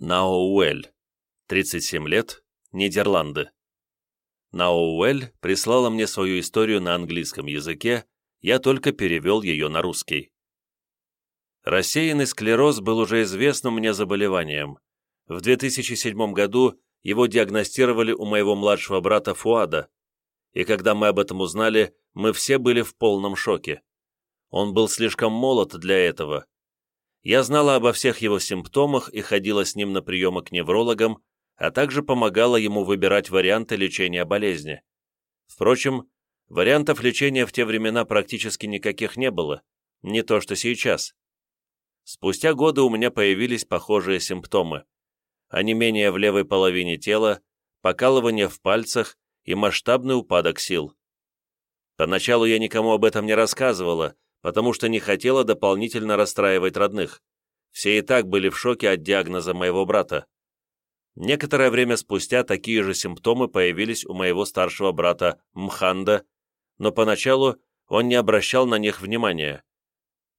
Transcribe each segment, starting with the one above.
Науэль. 37 лет. Нидерланды. Науэль прислала мне свою историю на английском языке, я только перевел ее на русский. Рассеянный склероз был уже известным мне заболеванием. В 2007 году его диагностировали у моего младшего брата Фуада, и когда мы об этом узнали, мы все были в полном шоке. Он был слишком молод для этого. Я знала обо всех его симптомах и ходила с ним на приемы к неврологам, а также помогала ему выбирать варианты лечения болезни. Впрочем, вариантов лечения в те времена практически никаких не было, не то что сейчас. Спустя годы у меня появились похожие симптомы. Онемение в левой половине тела, покалывание в пальцах и масштабный упадок сил. Поначалу я никому об этом не рассказывала, потому что не хотела дополнительно расстраивать родных. Все и так были в шоке от диагноза моего брата. Некоторое время спустя такие же симптомы появились у моего старшего брата Мханда, но поначалу он не обращал на них внимания.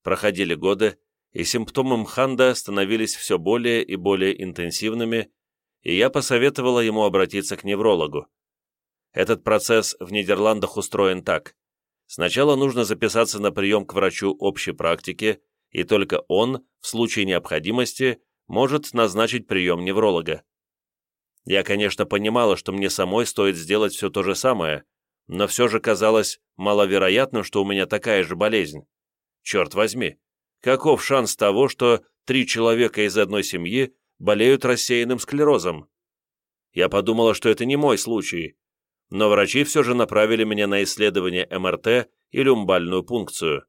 Проходили годы, и симптомы Мханда становились все более и более интенсивными, и я посоветовала ему обратиться к неврологу. Этот процесс в Нидерландах устроен так. Сначала нужно записаться на прием к врачу общей практики, и только он, в случае необходимости, может назначить прием невролога. Я, конечно, понимала, что мне самой стоит сделать все то же самое, но все же казалось маловероятным, что у меня такая же болезнь. Черт возьми, каков шанс того, что три человека из одной семьи болеют рассеянным склерозом? Я подумала, что это не мой случай, но врачи все же направили меня на исследование МРТ и люмбальную пункцию.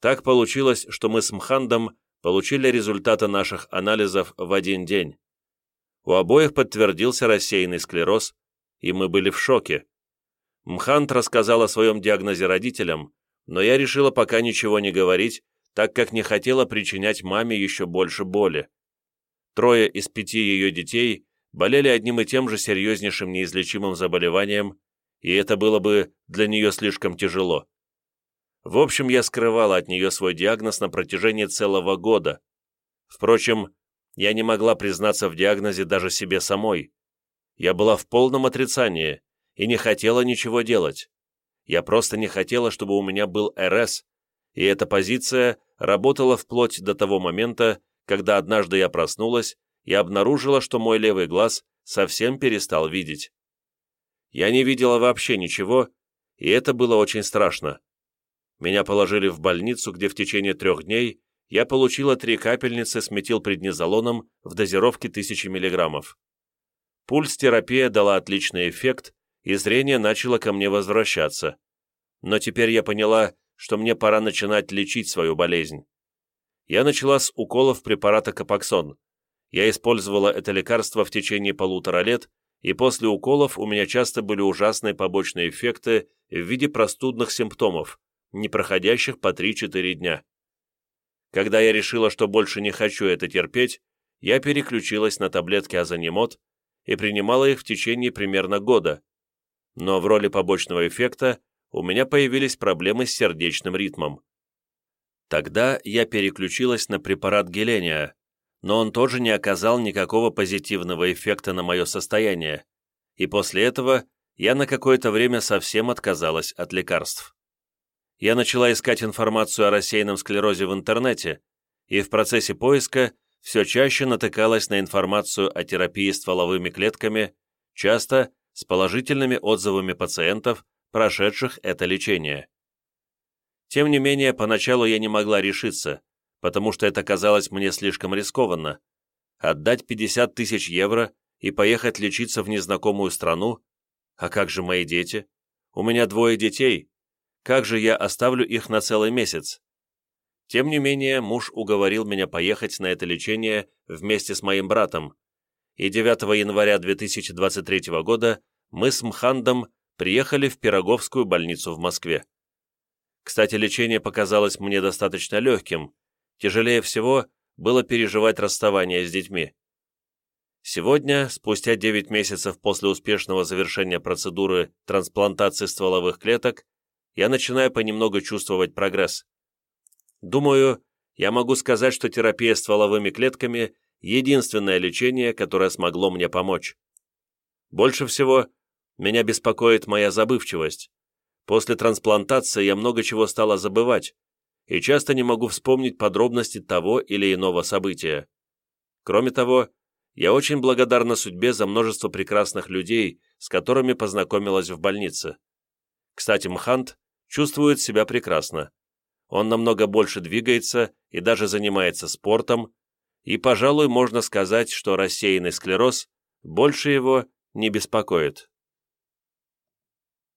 Так получилось, что мы с Мхандом получили результаты наших анализов в один день. У обоих подтвердился рассеянный склероз, и мы были в шоке. Мхант рассказал о своем диагнозе родителям, но я решила пока ничего не говорить, так как не хотела причинять маме еще больше боли. Трое из пяти ее детей болели одним и тем же серьезнейшим неизлечимым заболеванием, и это было бы для нее слишком тяжело. В общем, я скрывала от нее свой диагноз на протяжении целого года. Впрочем, я не могла признаться в диагнозе даже себе самой. Я была в полном отрицании и не хотела ничего делать. Я просто не хотела, чтобы у меня был РС, и эта позиция работала вплоть до того момента, когда однажды я проснулась и обнаружила, что мой левый глаз совсем перестал видеть. Я не видела вообще ничего, и это было очень страшно. Меня положили в больницу, где в течение трех дней я получила три капельницы с метилпреднизолоном в дозировке 1000 мг. Пульс-терапия дала отличный эффект, и зрение начало ко мне возвращаться. Но теперь я поняла, что мне пора начинать лечить свою болезнь. Я начала с уколов препарата Капаксон, я использовала это лекарство в течение полутора лет, и после уколов у меня часто были ужасные побочные эффекты в виде простудных симптомов, не проходящих по 3-4 дня. Когда я решила, что больше не хочу это терпеть, я переключилась на таблетки азонимод и принимала их в течение примерно года. Но в роли побочного эффекта у меня появились проблемы с сердечным ритмом. Тогда я переключилась на препарат геления, но он тоже не оказал никакого позитивного эффекта на мое состояние, и после этого я на какое-то время совсем отказалась от лекарств. Я начала искать информацию о рассеянном склерозе в интернете, и в процессе поиска все чаще натыкалась на информацию о терапии стволовыми клетками, часто с положительными отзывами пациентов, прошедших это лечение. Тем не менее, поначалу я не могла решиться, потому что это казалось мне слишком рискованно. Отдать 50 тысяч евро и поехать лечиться в незнакомую страну? А как же мои дети? У меня двое детей. Как же я оставлю их на целый месяц? Тем не менее, муж уговорил меня поехать на это лечение вместе с моим братом, и 9 января 2023 года мы с Мхандом приехали в Пироговскую больницу в Москве. Кстати, лечение показалось мне достаточно легким, Тяжелее всего было переживать расставание с детьми. Сегодня, спустя 9 месяцев после успешного завершения процедуры трансплантации стволовых клеток, я начинаю понемногу чувствовать прогресс. Думаю, я могу сказать, что терапия стволовыми клетками – единственное лечение, которое смогло мне помочь. Больше всего меня беспокоит моя забывчивость. После трансплантации я много чего стала забывать, и часто не могу вспомнить подробности того или иного события. Кроме того, я очень благодарна судьбе за множество прекрасных людей, с которыми познакомилась в больнице. Кстати, Мхант чувствует себя прекрасно. Он намного больше двигается и даже занимается спортом, и, пожалуй, можно сказать, что рассеянный склероз больше его не беспокоит.